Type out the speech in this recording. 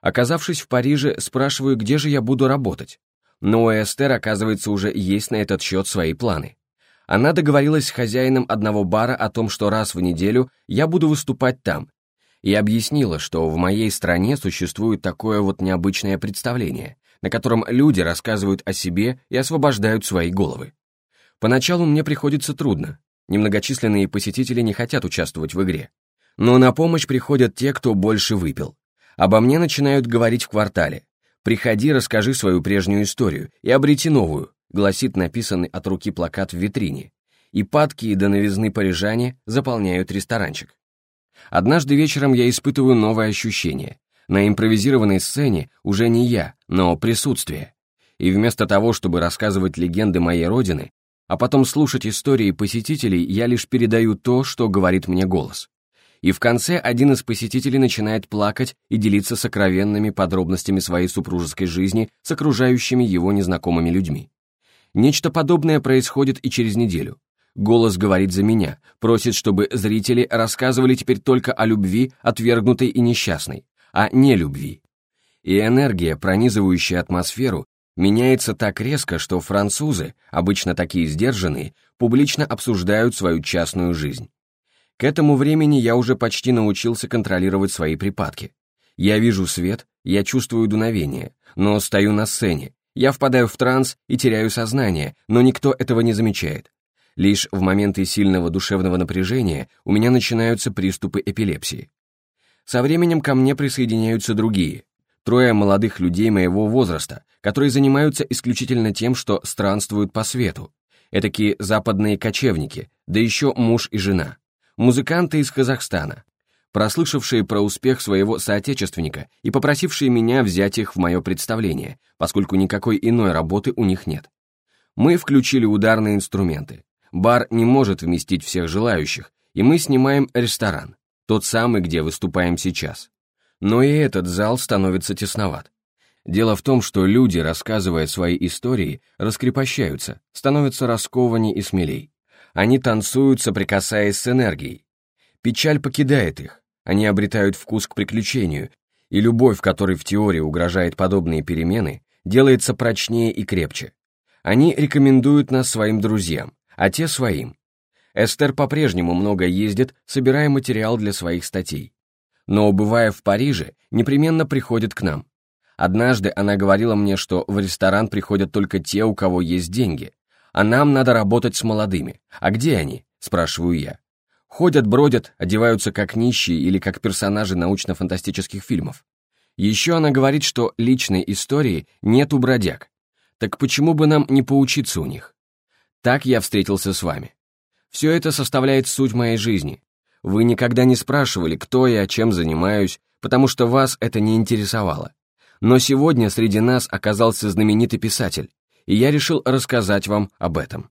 Оказавшись в Париже, спрашиваю, где же я буду работать. Но у Эстер, оказывается, уже есть на этот счет свои планы. Она договорилась с хозяином одного бара о том, что раз в неделю я буду выступать там, и объяснила, что в моей стране существует такое вот необычное представление, на котором люди рассказывают о себе и освобождают свои головы. Поначалу мне приходится трудно, немногочисленные посетители не хотят участвовать в игре. Но на помощь приходят те, кто больше выпил. Обо мне начинают говорить в квартале. «Приходи, расскажи свою прежнюю историю и обрети новую», гласит написанный от руки плакат в витрине. И падкие до новизны парижане заполняют ресторанчик. Однажды вечером я испытываю новое ощущение. На импровизированной сцене уже не я, но присутствие. И вместо того, чтобы рассказывать легенды моей родины, а потом слушать истории посетителей, я лишь передаю то, что говорит мне голос и в конце один из посетителей начинает плакать и делиться сокровенными подробностями своей супружеской жизни с окружающими его незнакомыми людьми. Нечто подобное происходит и через неделю. Голос говорит за меня, просит, чтобы зрители рассказывали теперь только о любви, отвергнутой и несчастной, а не любви. И энергия, пронизывающая атмосферу, меняется так резко, что французы, обычно такие сдержанные, публично обсуждают свою частную жизнь. К этому времени я уже почти научился контролировать свои припадки. Я вижу свет, я чувствую дуновение, но стою на сцене. Я впадаю в транс и теряю сознание, но никто этого не замечает. Лишь в моменты сильного душевного напряжения у меня начинаются приступы эпилепсии. Со временем ко мне присоединяются другие. Трое молодых людей моего возраста, которые занимаются исключительно тем, что странствуют по свету. Этакие западные кочевники, да еще муж и жена музыканты из Казахстана, прослышавшие про успех своего соотечественника и попросившие меня взять их в мое представление, поскольку никакой иной работы у них нет. Мы включили ударные инструменты. Бар не может вместить всех желающих, и мы снимаем ресторан, тот самый, где выступаем сейчас. Но и этот зал становится тесноват. Дело в том, что люди, рассказывая свои истории, раскрепощаются, становятся раскованней и смелей. Они танцуют, соприкасаясь с энергией. Печаль покидает их, они обретают вкус к приключению, и любовь, которой в теории угрожает подобные перемены, делается прочнее и крепче. Они рекомендуют нас своим друзьям, а те своим. Эстер по-прежнему много ездит, собирая материал для своих статей. Но, бывая в Париже, непременно приходит к нам. Однажды она говорила мне, что в ресторан приходят только те, у кого есть деньги, а нам надо работать с молодыми. А где они? Спрашиваю я. Ходят, бродят, одеваются как нищие или как персонажи научно-фантастических фильмов. Еще она говорит, что личной истории нет у бродяг. Так почему бы нам не поучиться у них? Так я встретился с вами. Все это составляет суть моей жизни. Вы никогда не спрашивали, кто я, чем занимаюсь, потому что вас это не интересовало. Но сегодня среди нас оказался знаменитый писатель, и я решил рассказать вам об этом.